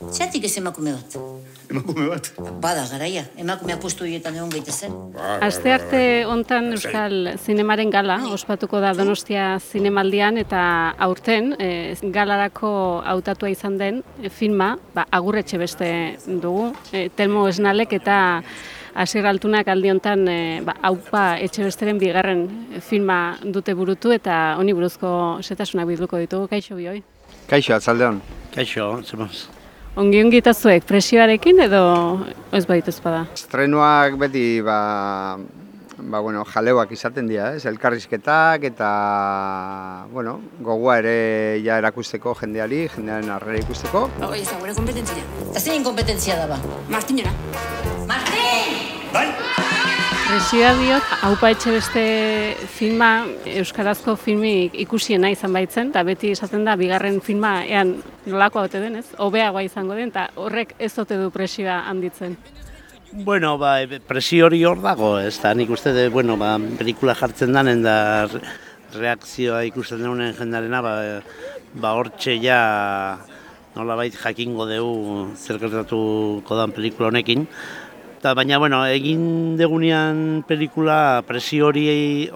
Zeratik ez emakume bat? Emakume bat. Bada, garaia, emakumea postu horietan egon gaitezen. Aste arte hontan Euskal Zinemaren gala ospatuko da Donostia Zinemaldian eta aurten e, galarako hautatua izan den filma, ba, agurretxe beste dugu, e, Telmo Esnalek eta Asier Altunak aldi hontan e, ba, aupa etxe besteren bigarren filma dute burutu eta honi buruzko setasunak bilduko ditugu, kaixo bihoi? Kaixo, atzaldeon. Kaixo, zemaz. Ongi ongi eta zuek, presioarekin edo ez baitez bada? Estrenuak beti, ba, ba, bueno, jaleuak izaten dira, ez? Elkarrizketak eta, bueno, gogoa ere ja erakusteko jendeari, jendearen arrera ikusteko. Hoi, ez da gure kompetentzia. Eta zein kompetentzia da ba? Martinera. Martin! Bai? Presioa diot, haupa etxe beste filma, euskarazko filmik ikusiena izan baitzen, eta beti esaten da, bigarren filma, ean nolakoa ote denez, hobeagoa izango den, eta horrek ez ote du presioa handitzen. Bueno, ba, presio hori hor dago, ez da, nik uste, de, bueno, ba, pelikula jartzen danen da re- reakzioa ikusten duenen jendarena, ba, ba hortxe ja nolabait jakingo dugu zer gertatuko dan pelikula honekin. Ta, baina, bueno, egin degunean pelikula presio hori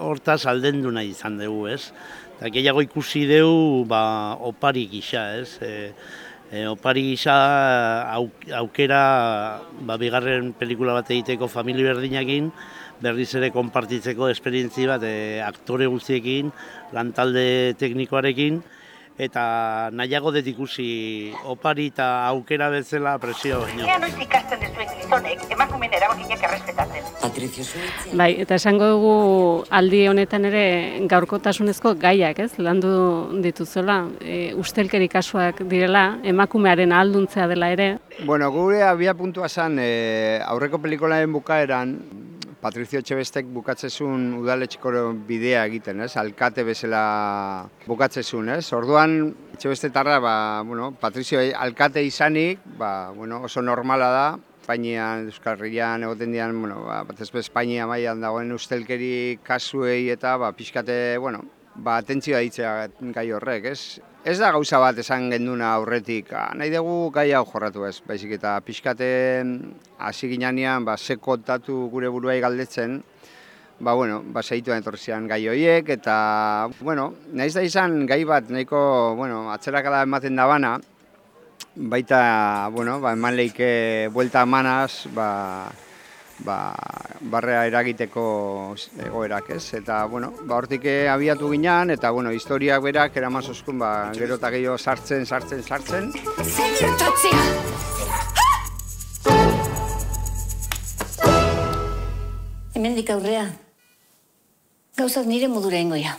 hortaz aldendu nahi izan dugu, ez? Eta gehiago ikusi dugu, ba, opari gisa, ez? E, e, opari gisa auk, aukera ba, bigarren pelikula bat egiteko famili berdinakin, berriz ere konpartitzeko esperientzi bat e, aktore guztiekin, lantalde teknikoarekin, eta nahiago dut ikusi opari eta aukera bezala presio baino. Ea noiz ikasten dezuen gizonek emakumeen erabakiak errespetatzen. Bai, eta esango dugu aldi honetan ere gaurkotasunezko gaiak, ez? Landu dituzuela, e, ustelkeri kasuak direla, emakumearen ahalduntzea dela ere. Bueno, gure abia puntua zen, e, aurreko pelikolaren bukaeran, Patricio Etxebestek bukatzezun udaletxeko bidea egiten, ez? Alkate bezala bukatzezun, ez? Orduan, Etxebeste tarra, ba, bueno, Patricio alkate izanik, ba, bueno, oso normala da, Espainian, Euskal Herrian egoten dian, bueno, ba, batez be Espainia mailan dagoen ustelkeri kasuei eta ba, pixkate, bueno, ba, atentzioa ditzea gai horrek, ez? Ez da gauza bat esan genduna aurretik, ah, nahi dugu gai hau jorratu ez, baizik eta pixkate hasi ginean, ba, ze kontatu gure buruai galdetzen, ba, bueno, ba, seituan etorri zian gai horiek, eta, bueno, nahiz da izan gai bat nahiko, bueno, atzerakala ematen da bana, baita, bueno, ba, eman leike buelta emanaz, ba, ba, barrea eragiteko egoerak, ez? Eta, bueno, ba, hortik eh, abiatu ginean, eta, bueno, historiak berak eraman zozkun, ba, gero eta gehiago sartzen, sartzen, sartzen. Hemendik aurrea. Gauzak nire modura ingoia.